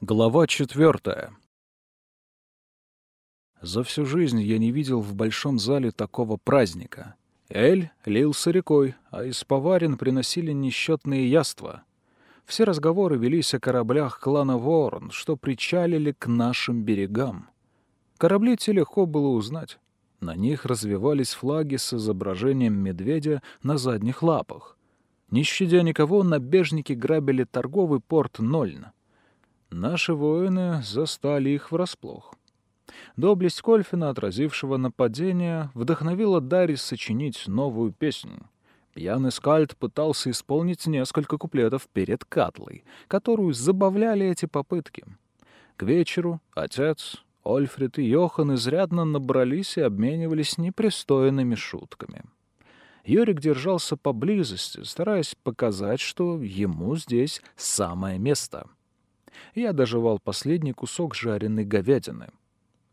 Глава четвертая. За всю жизнь я не видел в большом зале такого праздника. Эль лился рекой, а из поварен приносили несчетные яства. Все разговоры велись о кораблях клана Ворон, что причалили к нашим берегам. Корабли те легко было узнать. На них развивались флаги с изображением медведя на задних лапах. Не щадя никого, набежники грабили торговый порт Нольн. Наши воины застали их врасплох. Доблесть Кольфина, отразившего нападение, вдохновила Дарри сочинить новую песню. Пьяный скальд пытался исполнить несколько куплетов перед Катлой, которую забавляли эти попытки. К вечеру отец, Ольфред и Йохан изрядно набрались и обменивались непристойными шутками. Йорик держался поблизости, стараясь показать, что ему здесь самое место — я доживал последний кусок жареной говядины.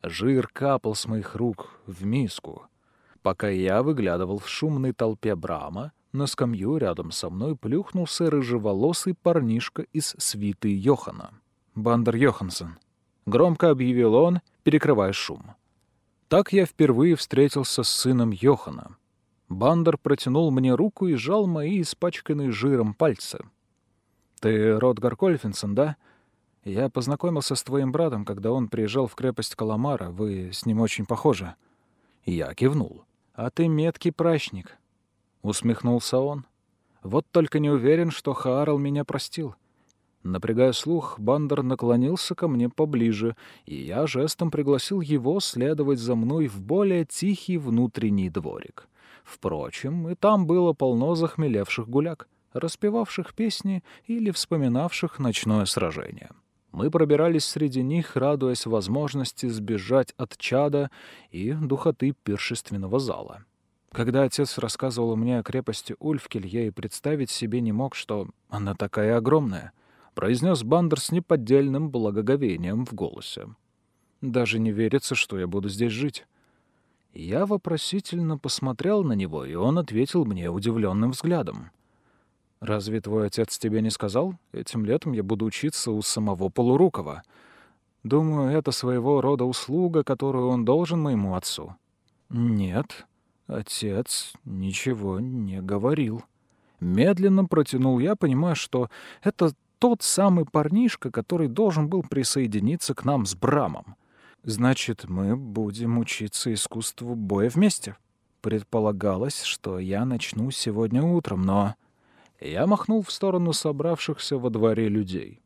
Жир капал с моих рук в миску. Пока я выглядывал в шумной толпе Брама, на скамью рядом со мной плюхнулся рыжеволосый парнишка из свиты Йохана. «Бандер Йоханссон», — громко объявил он, перекрывая шум. Так я впервые встретился с сыном Йохана. Бандер протянул мне руку и сжал мои испачканные жиром пальцы. «Ты Ротгар Кольфинсон, да?» Я познакомился с твоим братом, когда он приезжал в крепость Каламара. Вы с ним очень похожи». Я кивнул. «А ты меткий прачник», — усмехнулся он. «Вот только не уверен, что Хаарл меня простил». Напрягая слух, Бандер наклонился ко мне поближе, и я жестом пригласил его следовать за мной в более тихий внутренний дворик. Впрочем, и там было полно захмелевших гуляк, распевавших песни или вспоминавших ночное сражение. Мы пробирались среди них, радуясь возможности сбежать от чада и духоты пиршественного зала. Когда отец рассказывал мне о крепости Ульфкель, я и представить себе не мог, что она такая огромная, произнес Бандер с неподдельным благоговением в голосе. Даже не верится, что я буду здесь жить. Я вопросительно посмотрел на него, и он ответил мне удивленным взглядом — «Разве твой отец тебе не сказал? Этим летом я буду учиться у самого Полурукова. Думаю, это своего рода услуга, которую он должен моему отцу». «Нет, отец ничего не говорил». Медленно протянул я, понимая, что это тот самый парнишка, который должен был присоединиться к нам с Брамом. Значит, мы будем учиться искусству боя вместе. Предполагалось, что я начну сегодня утром, но... Я махнул в сторону собравшихся во дворе людей.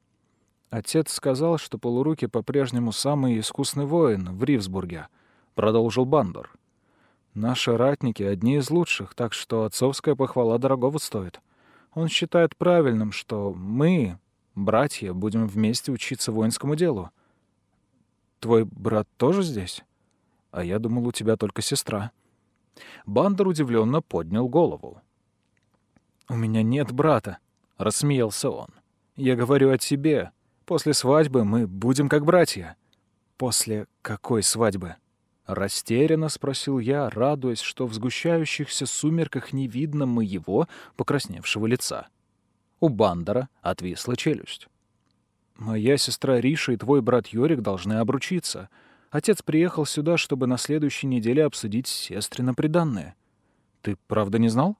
Отец сказал, что полуруки по-прежнему самый искусный воин в Ривсбурге, продолжил Бандор. Наши ратники одни из лучших, так что отцовская похвала дорогого стоит. Он считает правильным, что мы, братья, будем вместе учиться воинскому делу. Твой брат тоже здесь? А я думал, у тебя только сестра. Бандер удивленно поднял голову. «У меня нет брата», — рассмеялся он. «Я говорю о тебе. После свадьбы мы будем как братья». «После какой свадьбы?» Растерянно спросил я, радуясь, что в сгущающихся сумерках не видно моего покрасневшего лица. У Бандера отвисла челюсть. «Моя сестра Риша и твой брат Йорик должны обручиться. Отец приехал сюда, чтобы на следующей неделе обсудить сестры приданное. Ты правда не знал?»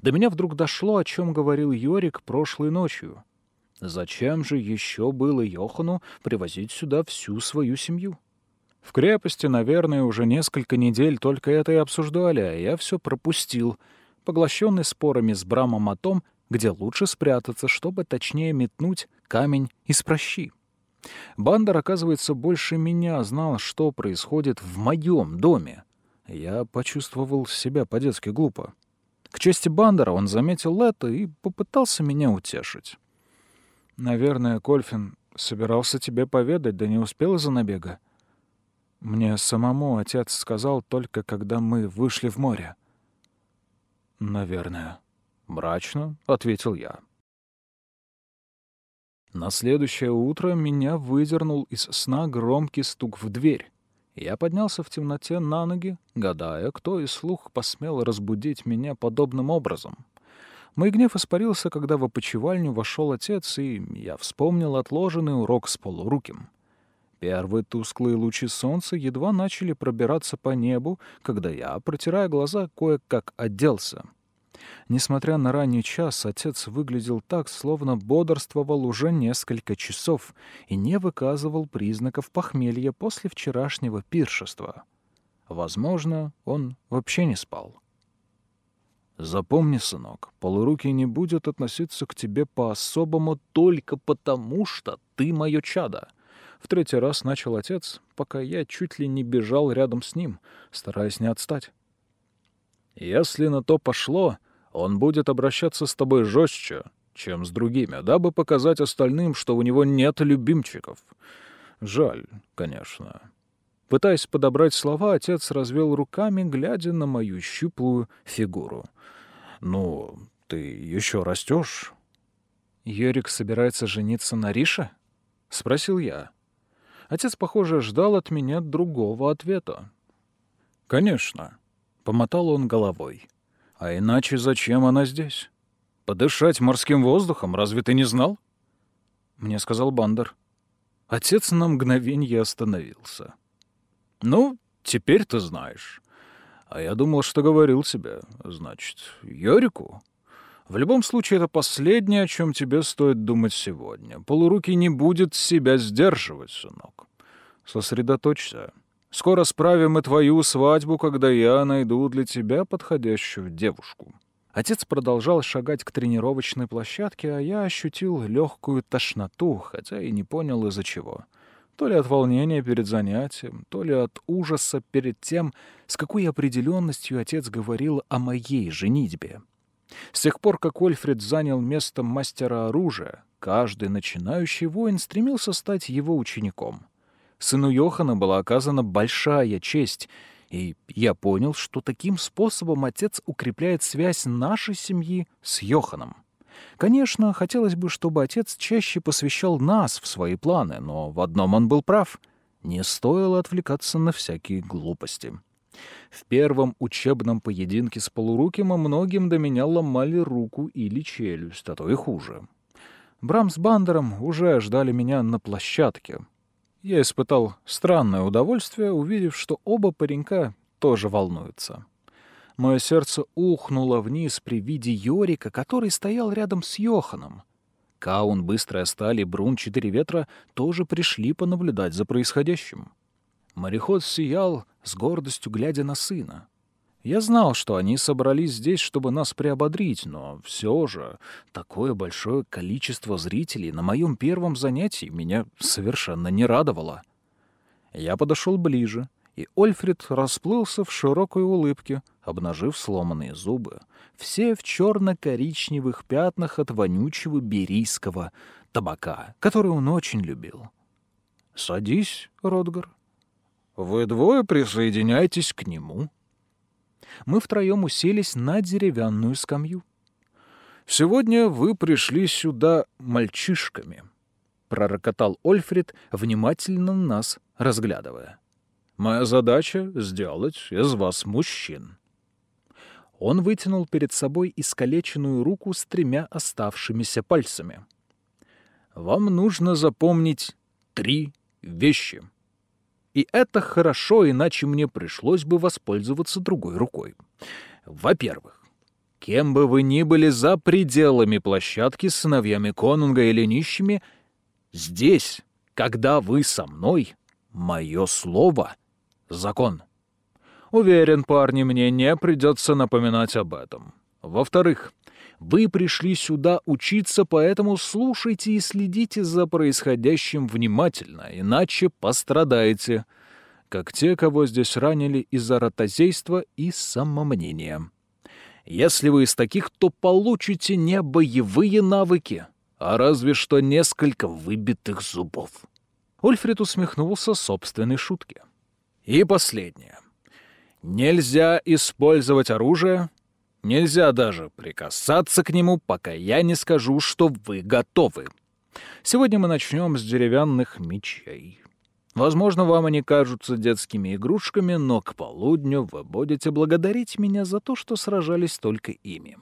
До меня вдруг дошло, о чем говорил Йорик прошлой ночью. Зачем же еще было Йохану привозить сюда всю свою семью? В крепости, наверное, уже несколько недель только это и обсуждали, а я все пропустил, поглощенный спорами с Брамом о том, где лучше спрятаться, чтобы точнее метнуть камень из прощи. Бандер, оказывается, больше меня знал, что происходит в моем доме. Я почувствовал себя по-детски глупо. К чести Бандера он заметил это и попытался меня утешить. «Наверное, Кольфин собирался тебе поведать, да не успел из-за набега. Мне самому отец сказал только, когда мы вышли в море». «Наверное», — мрачно ответил я. На следующее утро меня выдернул из сна громкий стук в дверь. Я поднялся в темноте на ноги, гадая, кто из слух посмел разбудить меня подобным образом. Мой гнев испарился, когда в опочивальню вошел отец, и я вспомнил отложенный урок с полуруким. Первые тусклые лучи солнца едва начали пробираться по небу, когда я, протирая глаза, кое-как оделся. Несмотря на ранний час, отец выглядел так, словно бодрствовал уже несколько часов и не выказывал признаков похмелья после вчерашнего пиршества. Возможно, он вообще не спал. Запомни, сынок, полурукий не будет относиться к тебе по-особому только потому, что ты мое чадо. В третий раз начал отец, пока я чуть ли не бежал рядом с ним, стараясь не отстать. Если на то пошло, он будет обращаться с тобой жестче, чем с другими, дабы показать остальным, что у него нет любимчиков. Жаль, конечно. Пытаясь подобрать слова, отец развел руками, глядя на мою щуплую фигуру. «Ну, ты еще растешь?» «Йорик собирается жениться на Рише?» — спросил я. Отец, похоже, ждал от меня другого ответа. «Конечно», — помотал он головой. «А иначе зачем она здесь? Подышать морским воздухом, разве ты не знал?» Мне сказал Бандер. Отец на мгновенье остановился. «Ну, теперь ты знаешь. А я думал, что говорил тебе. Значит, Йорику?» В любом случае, это последнее, о чем тебе стоит думать сегодня. Полурукий не будет себя сдерживать, сынок. Сосредоточься. Скоро справим и твою свадьбу, когда я найду для тебя подходящую девушку». Отец продолжал шагать к тренировочной площадке, а я ощутил легкую тошноту, хотя и не понял из-за чего. То ли от волнения перед занятием, то ли от ужаса перед тем, с какой определенностью отец говорил о моей женитьбе. С тех пор, как Ольфред занял место мастера оружия, каждый начинающий воин стремился стать его учеником. Сыну Йохана была оказана большая честь, и я понял, что таким способом отец укрепляет связь нашей семьи с Йоханом. Конечно, хотелось бы, чтобы отец чаще посвящал нас в свои планы, но в одном он был прав. Не стоило отвлекаться на всякие глупости. В первом учебном поединке с полуруким многим до меня ломали руку или челюсть, а то и хуже. Брам с Бандером уже ждали меня на площадке. Я испытал странное удовольствие, увидев, что оба паренька тоже волнуются. Мое сердце ухнуло вниз при виде Йорика, который стоял рядом с Йоханом. Каун, Быстрая Сталь и Брун Четыре Ветра тоже пришли понаблюдать за происходящим. Мореход сиял, с гордостью глядя на сына. Я знал, что они собрались здесь, чтобы нас приободрить, но все же такое большое количество зрителей на моем первом занятии меня совершенно не радовало. Я подошел ближе, и Ольфред расплылся в широкой улыбке, обнажив сломанные зубы, все в черно-коричневых пятнах от вонючего берийского табака, который он очень любил. «Садись, Ротгар», вы двое присоединяйтесь к нему. Мы втроем уселись на деревянную скамью. «Сегодня вы пришли сюда мальчишками», — пророкотал Ольфред, внимательно нас разглядывая. «Моя задача — сделать из вас мужчин». Он вытянул перед собой искалеченную руку с тремя оставшимися пальцами. «Вам нужно запомнить три вещи. И это хорошо, иначе мне пришлось бы воспользоваться другой рукой. Во-первых, кем бы вы ни были за пределами площадки с сыновьями конунга или нищими, здесь, когда вы со мной, мое слово — закон. Уверен, парни, мне не придется напоминать об этом. Во-вторых, вы пришли сюда учиться, поэтому слушайте и следите за происходящим внимательно, иначе пострадаете, как те, кого здесь ранили из-за ротозейства и самомнения. Если вы из таких, то получите не боевые навыки, а разве что несколько выбитых зубов. Ольфред усмехнулся собственной шутке. И последнее. Нельзя использовать оружие, Нельзя даже прикасаться к нему, пока я не скажу, что вы готовы. Сегодня мы начнем с деревянных мечей. Возможно, вам они кажутся детскими игрушками, но к полудню вы будете благодарить меня за то, что сражались только ими.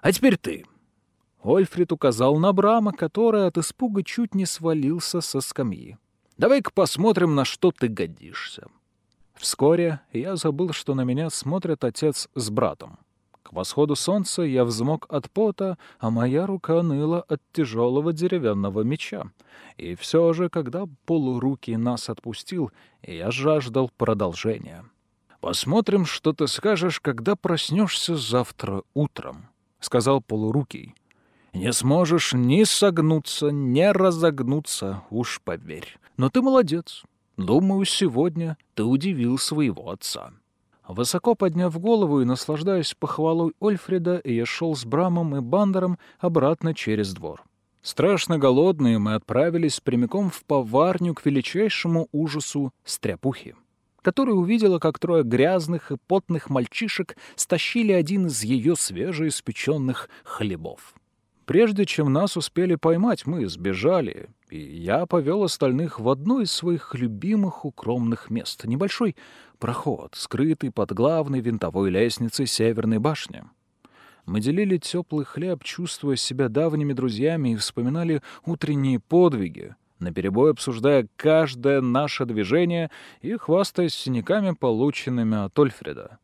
А теперь ты». Ольфрид указал на Брама, который от испуга чуть не свалился со скамьи. «Давай-ка посмотрим, на что ты годишься». Вскоре я забыл, что на меня смотрят отец с братом. К восходу солнца я взмок от пота, а моя рука ныла от тяжелого деревянного меча. И все же, когда полурукий нас отпустил, я жаждал продолжения. «Посмотрим, что ты скажешь, когда проснешься завтра утром», — сказал полурукий. «Не сможешь ни согнуться, ни разогнуться, уж поверь. Но ты молодец. Думаю, сегодня ты удивил своего отца». Высоко подняв голову и наслаждаясь похвалой Ольфреда, я шел с Брамом и Бандером обратно через двор. Страшно голодные мы отправились прямиком в поварню к величайшему ужасу стряпухи, которая увидела, как трое грязных и потных мальчишек стащили один из ее свежеиспеченных хлебов. Прежде чем нас успели поймать, мы сбежали, и я повел остальных в одно из своих любимых укромных мест — небольшой проход, скрытый под главной винтовой лестницей Северной башни. Мы делили теплый хлеб, чувствуя себя давними друзьями, и вспоминали утренние подвиги, наперебой обсуждая каждое наше движение и хвастаясь синяками, полученными от Ольфреда.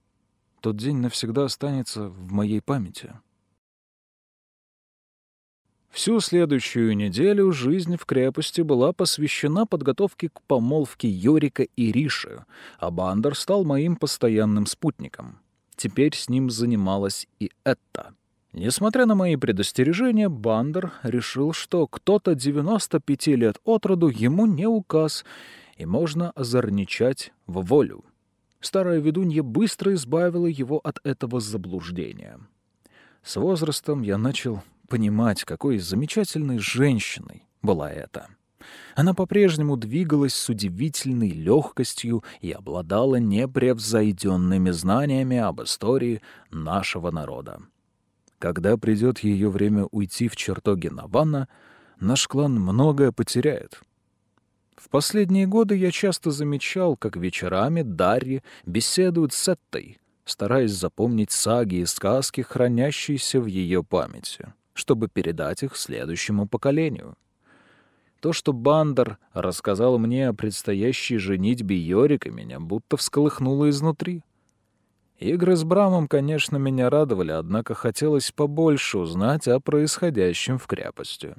Тот день навсегда останется в моей памяти. Всю следующую неделю жизнь в крепости была посвящена подготовке к помолвке Йорика и Риши, а Бандер стал моим постоянным спутником. Теперь с ним занималась и это. Несмотря на мои предостережения, Бандер решил, что кто-то 95 лет от роду ему не указ, и можно озорничать в волю. Старая ведунья быстро избавила его от этого заблуждения. С возрастом я начал понимать, какой замечательной женщиной была эта. Она по-прежнему двигалась с удивительной легкостью и обладала непревзойденными знаниями об истории нашего народа. Когда придет ее время уйти в чертоги Навана, наш клан многое потеряет. В последние годы я часто замечал, как вечерами Дарьи беседуют с Эттой, стараясь запомнить саги и сказки, хранящиеся в ее памяти чтобы передать их следующему поколению. То, что Бандер рассказал мне о предстоящей женитьбе Йорика, меня будто всколыхнуло изнутри. Игры с Брамом, конечно, меня радовали, однако хотелось побольше узнать о происходящем в крепости.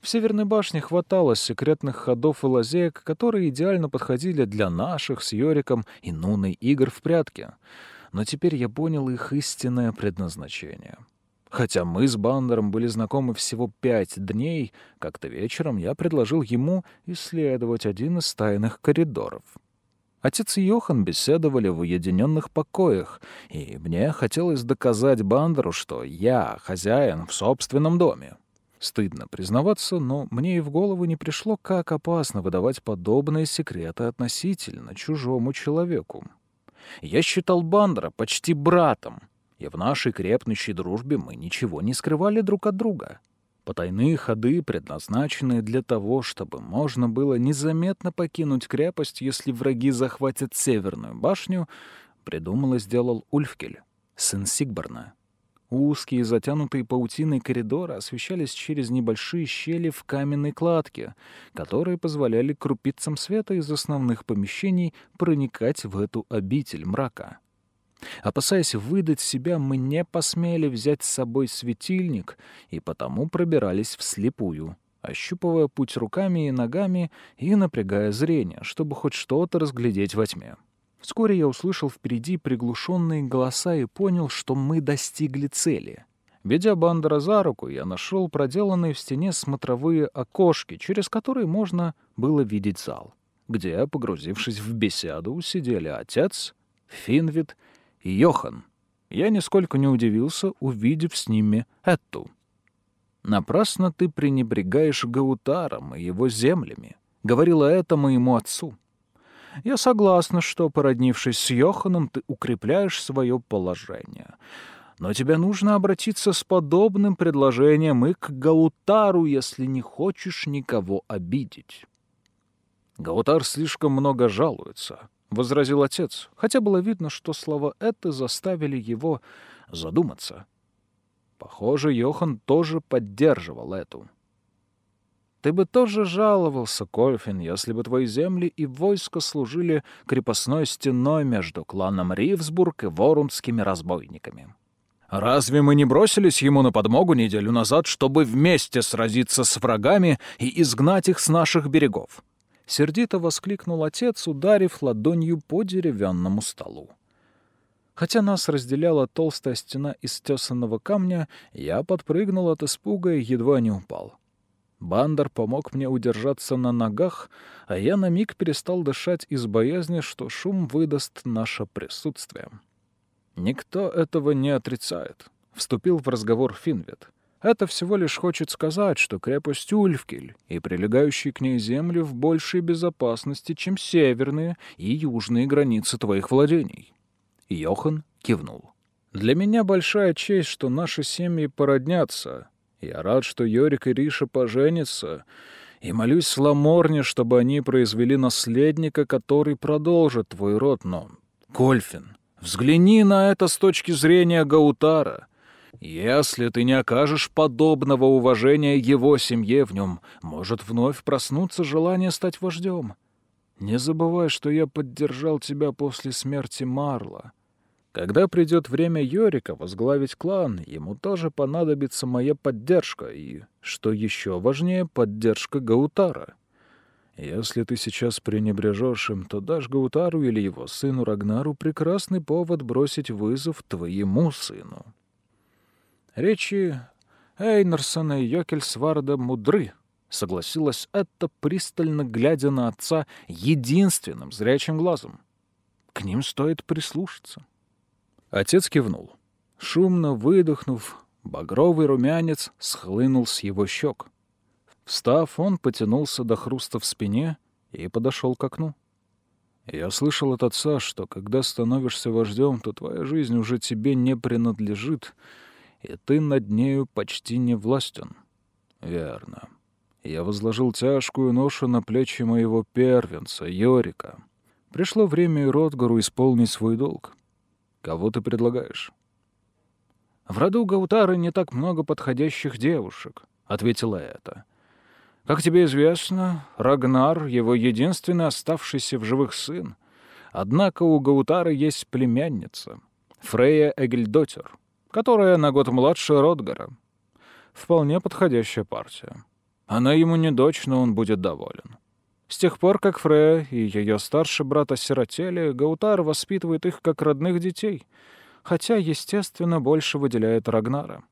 В Северной башне хватало секретных ходов и лазеек, которые идеально подходили для наших с Йориком и Нуной игр в прятки. Но теперь я понял их истинное предназначение — Хотя мы с Бандером были знакомы всего пять дней, как-то вечером я предложил ему исследовать один из тайных коридоров. Отец и Йохан беседовали в уединенных покоях, и мне хотелось доказать Бандеру, что я хозяин в собственном доме. Стыдно признаваться, но мне и в голову не пришло, как опасно выдавать подобные секреты относительно чужому человеку. Я считал Бандера почти братом — и в нашей крепнущей дружбе мы ничего не скрывали друг от друга. Потайные ходы, предназначенные для того, чтобы можно было незаметно покинуть крепость, если враги захватят Северную башню, придумал и сделал Ульфкель, сын Сигборна. Узкие, затянутые паутиной коридоры освещались через небольшие щели в каменной кладке, которые позволяли крупицам света из основных помещений проникать в эту обитель мрака. Опасаясь выдать себя, мы не посмели взять с собой светильник и потому пробирались вслепую, ощупывая путь руками и ногами и напрягая зрение, чтобы хоть что-то разглядеть во тьме. Вскоре я услышал впереди приглушенные голоса и понял, что мы достигли цели. Ведя Бандера за руку, я нашел проделанные в стене смотровые окошки, через которые можно было видеть зал, где, погрузившись в беседу, сидели отец, Финвид Йохан. Я нисколько не удивился, увидев с ними эту. «Напрасно ты пренебрегаешь Гаутаром и его землями», — говорила это моему отцу. «Я согласна, что, породнившись с Йоханом, ты укрепляешь свое положение. Но тебе нужно обратиться с подобным предложением и к Гаутару, если не хочешь никого обидеть». Гаутар слишком много жалуется. — возразил отец, хотя было видно, что слова это заставили его задуматься. Похоже, Йохан тоже поддерживал эту. Ты бы тоже жаловался, Кольфин, если бы твои земли и войско служили крепостной стеной между кланом Ривсбург и ворундскими разбойниками. Разве мы не бросились ему на подмогу неделю назад, чтобы вместе сразиться с врагами и изгнать их с наших берегов? Сердито воскликнул отец, ударив ладонью по деревянному столу. Хотя нас разделяла толстая стена из тесанного камня, я подпрыгнул от испуга и едва не упал. Бандер помог мне удержаться на ногах, а я на миг перестал дышать из боязни, что шум выдаст наше присутствие. «Никто этого не отрицает», — вступил в разговор Финвет. «Это всего лишь хочет сказать, что крепость Ульфкель и прилегающие к ней земли в большей безопасности, чем северные и южные границы твоих владений». Йохан кивнул. «Для меня большая честь, что наши семьи породнятся, я рад, что Йорик и Риша поженятся, и молюсь Сламорне, чтобы они произвели наследника, который продолжит твой род, но... Кольфин, взгляни на это с точки зрения Гаутара. Если ты не окажешь подобного уважения его семье, в нем может вновь проснуться желание стать вождем. Не забывай, что я поддержал тебя после смерти Марла. Когда придет время Йорика возглавить клан, ему тоже понадобится моя поддержка и, что еще важнее, поддержка Гаутара. Если ты сейчас пренебрежешь им, то дашь Гаутару или его сыну Рагнару прекрасный повод бросить вызов твоему сыну. Речи Эйнерсона и Йокельсварда мудры, — согласилась это, пристально глядя на отца единственным зрячим глазом. К ним стоит прислушаться. Отец кивнул. Шумно выдохнув, багровый румянец схлынул с его щек. Встав, он потянулся до хруста в спине и подошел к окну. Я слышал от отца, что когда становишься вождем, то твоя жизнь уже тебе не принадлежит, и ты над нею почти не властен. Верно. Я возложил тяжкую ношу на плечи моего первенца, Йорика. Пришло время и Ротгару исполнить свой долг. Кого ты предлагаешь? В роду Гаутары не так много подходящих девушек, ответила это. Как тебе известно, Рагнар — его единственный оставшийся в живых сын. Однако у Гаутары есть племянница, Фрея Эгельдотер, которая на год младше Ротгара. Вполне подходящая партия. Она ему не дочь, но он будет доволен. С тех пор, как Фрея и ее старший брат осиротели, Гаутар воспитывает их как родных детей, хотя, естественно, больше выделяет Рагнара.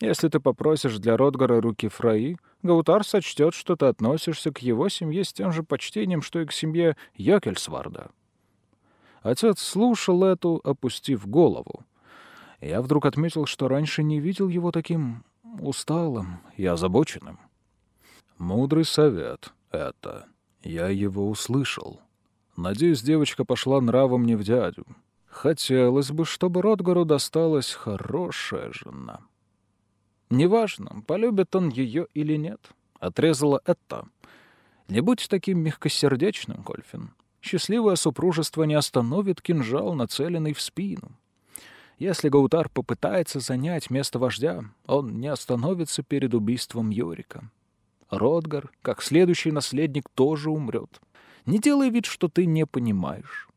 Если ты попросишь для Ротгара руки Фраи, Гаутар сочтет, что ты относишься к его семье с тем же почтением, что и к семье Йокельсварда. Отец слушал эту, опустив голову. Я вдруг отметил, что раньше не видел его таким усталым и озабоченным. Мудрый совет — это я его услышал. Надеюсь, девочка пошла нравом не в дядю. Хотелось бы, чтобы Ротгару досталась хорошая жена. Неважно, полюбит он ее или нет. Отрезала это. Не будь таким мягкосердечным, Кольфин. Счастливое супружество не остановит кинжал, нацеленный в спину. Если Гаутар попытается занять место вождя, он не остановится перед убийством Йорика. Ротгар, как следующий наследник, тоже умрет. Не делай вид, что ты не понимаешь.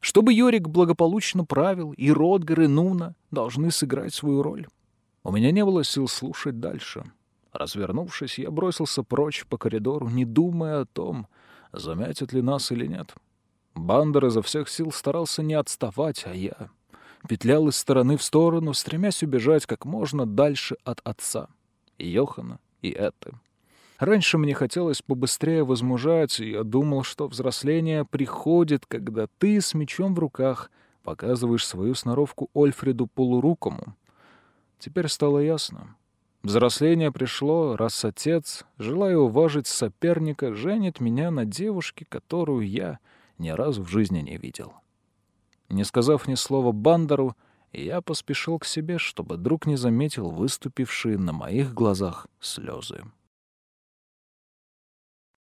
Чтобы Йорик благополучно правил, и Ротгар, и Нуна должны сыграть свою роль. У меня не было сил слушать дальше. Развернувшись, я бросился прочь по коридору, не думая о том, заметят ли нас или нет. Бандер изо всех сил старался не отставать, а я петлял из стороны в сторону, стремясь убежать как можно дальше от отца, и Йохана, и Эты. Раньше мне хотелось побыстрее возмужать, и я думал, что взросление приходит, когда ты с мечом в руках показываешь свою сноровку Ольфреду Полурукому. Теперь стало ясно. Взросление пришло, раз отец, желая уважить соперника, женит меня на девушке, которую я ни разу в жизни не видел. Не сказав ни слова Бандеру, я поспешил к себе, чтобы друг не заметил выступившие на моих глазах слезы.